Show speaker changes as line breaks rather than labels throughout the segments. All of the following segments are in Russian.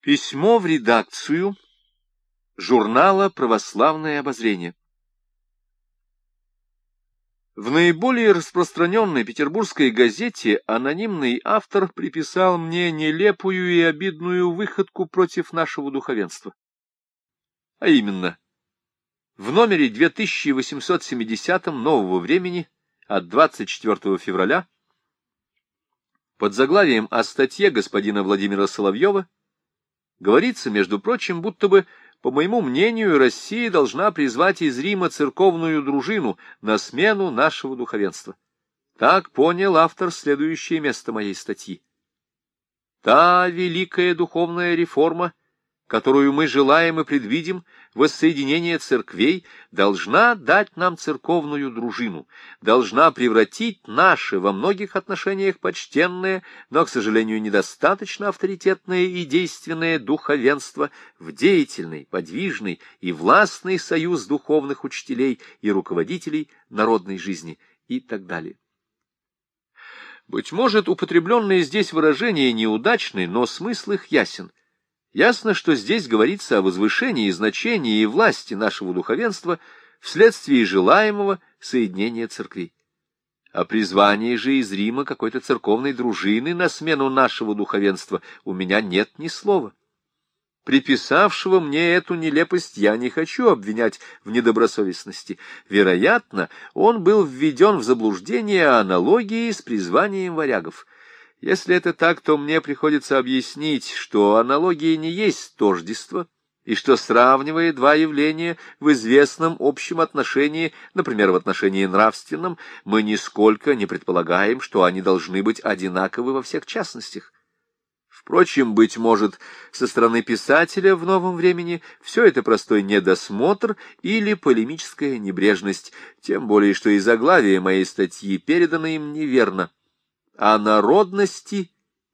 Письмо в редакцию журнала «Православное обозрение». В наиболее распространенной петербургской газете анонимный автор приписал мне нелепую и обидную выходку против нашего духовенства. А именно, в номере 2870 «Нового времени» от 24 февраля под заглавием о статье господина Владимира Соловьева Говорится, между прочим, будто бы, по моему мнению, Россия должна призвать из Рима церковную дружину на смену нашего духовенства. Так понял автор следующее место моей статьи. Та великая духовная реформа, которую мы желаем и предвидим, воссоединение церквей, должна дать нам церковную дружину, должна превратить наше во многих отношениях почтенное, но, к сожалению, недостаточно авторитетное и действенное духовенство в деятельный, подвижный и властный союз духовных учителей и руководителей народной жизни и так далее. Быть может, употребленные здесь выражения неудачны, но смысл их ясен — Ясно, что здесь говорится о возвышении значения и власти нашего духовенства вследствие желаемого соединения церквей. О призвании же из Рима какой-то церковной дружины на смену нашего духовенства у меня нет ни слова. Приписавшего мне эту нелепость я не хочу обвинять в недобросовестности. Вероятно, он был введен в заблуждение аналогии с призванием варягов — если это так, то мне приходится объяснить, что аналогия не есть тождество, и что, сравнивая два явления в известном общем отношении, например, в отношении нравственном, мы нисколько не предполагаем, что они должны быть одинаковы во всех частностях. Впрочем, быть может, со стороны писателя в новом времени все это простой недосмотр или полемическая небрежность, тем более, что и заглавие моей статьи передано им неверно о народности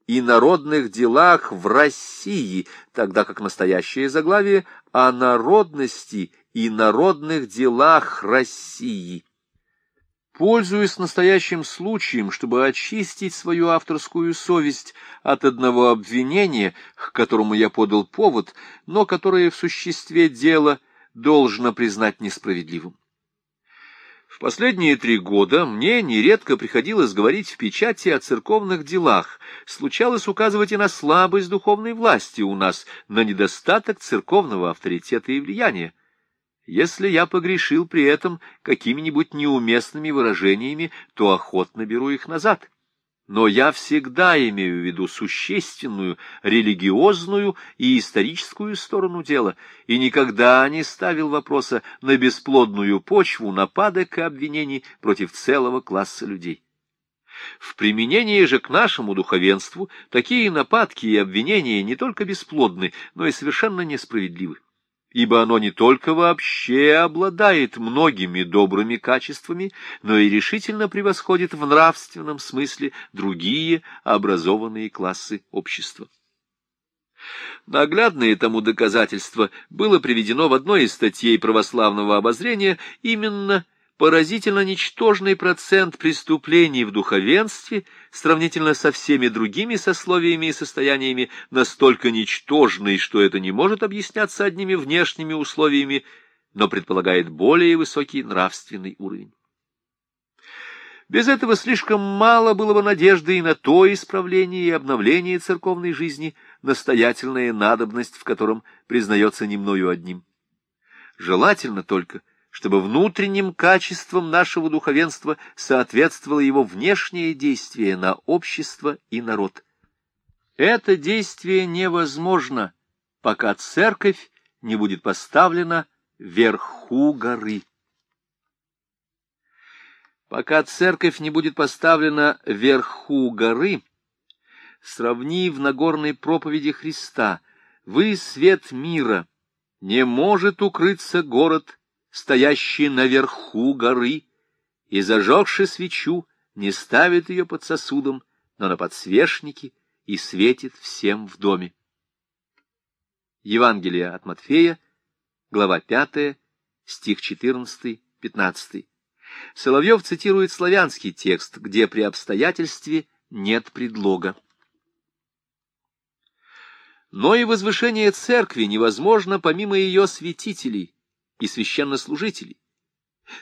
и народных делах в России, тогда как настоящее заглавие о народности и народных делах России. Пользуясь настоящим случаем, чтобы очистить свою авторскую совесть от одного обвинения, к которому я подал повод, но которое в существе дела должно признать несправедливым. В последние три года мне нередко приходилось говорить в печати о церковных делах, случалось указывать и на слабость духовной власти у нас, на недостаток церковного авторитета и влияния. Если я погрешил при этом какими-нибудь неуместными выражениями, то охотно беру их назад но я всегда имею в виду существенную, религиозную и историческую сторону дела, и никогда не ставил вопроса на бесплодную почву нападок и обвинений против целого класса людей. В применении же к нашему духовенству такие нападки и обвинения не только бесплодны, но и совершенно несправедливы ибо оно не только вообще обладает многими добрыми качествами, но и решительно превосходит в нравственном смысле другие образованные классы общества. Наглядное тому доказательство было приведено в одной из статей православного обозрения именно поразительно ничтожный процент преступлений в духовенстве сравнительно со всеми другими сословиями и состояниями настолько ничтожный, что это не может объясняться одними внешними условиями, но предполагает более высокий нравственный уровень. Без этого слишком мало было бы надежды и на то исправление и обновление церковной жизни, настоятельная надобность в котором признается не мною одним. Желательно только — чтобы внутренним качествам нашего духовенства соответствовало его внешнее действие на общество и народ. Это действие невозможно, пока церковь не будет поставлена вверху горы. Пока церковь не будет поставлена вверху горы, сравни в Нагорной проповеди Христа, вы свет мира, не может укрыться город стоящий наверху горы, и, зажегши свечу, не ставит ее под сосудом, но на подсвечнике и светит всем в доме. Евангелие от Матфея, глава 5, стих 14-15. Соловьев цитирует славянский текст, где при обстоятельстве нет предлога. Но и возвышение церкви невозможно помимо ее святителей и священнослужителей.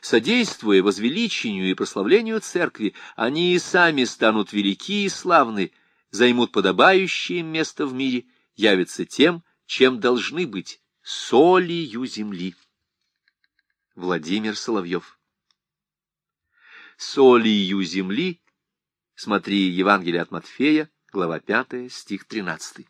Содействуя возвеличению и прославлению церкви, они и сами станут велики и славны, займут подобающее место в мире, явятся тем, чем должны быть, солью земли. Владимир Соловьев Солью земли, смотри Евангелие от Матфея, глава 5, стих 13.